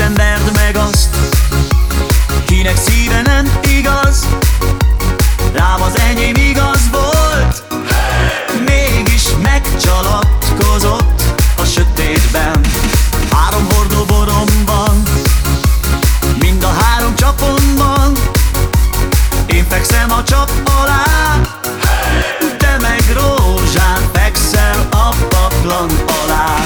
Isten verd meg azt Kinek szíve nem igaz Rám az enyém igaz volt. Mégis megcsalapkozott a sötétben. Három hordó boromban Mind a három csapomban Én fekszem a csap alá Te meg rózsán fekszel a paplan alá.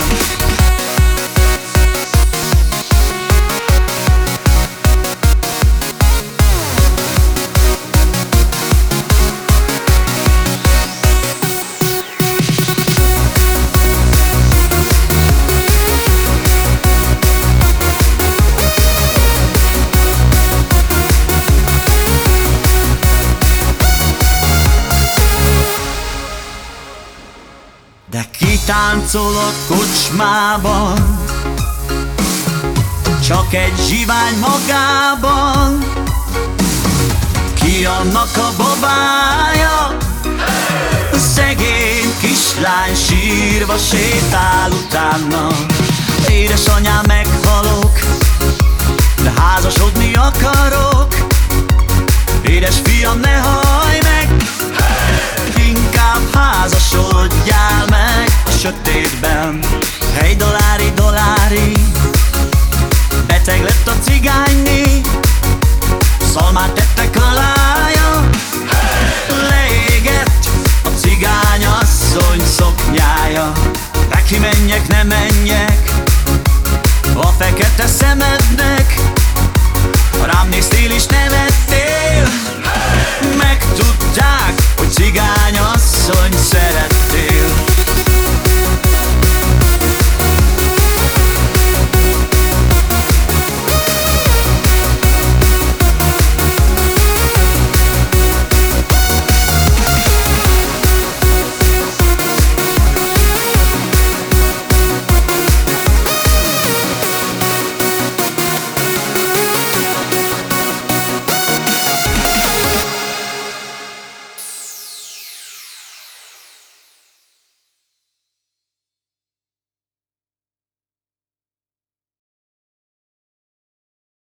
Kocsmában. Csak egy zsivány magában. Ki annak a babája? Szegény kislány sírva sétál utána. Édesanyám meghalok De házasodni akarok. Édes fiam ne hajj meg Inkább házasodjál. a sötétben. Hey dolári, dolári Beteg lett a cigányné Szalmát tettek a lája Leégett a cigány asszony szoknyája. Neki menjek, ne menjek. A fekete szemednek. Rám néztél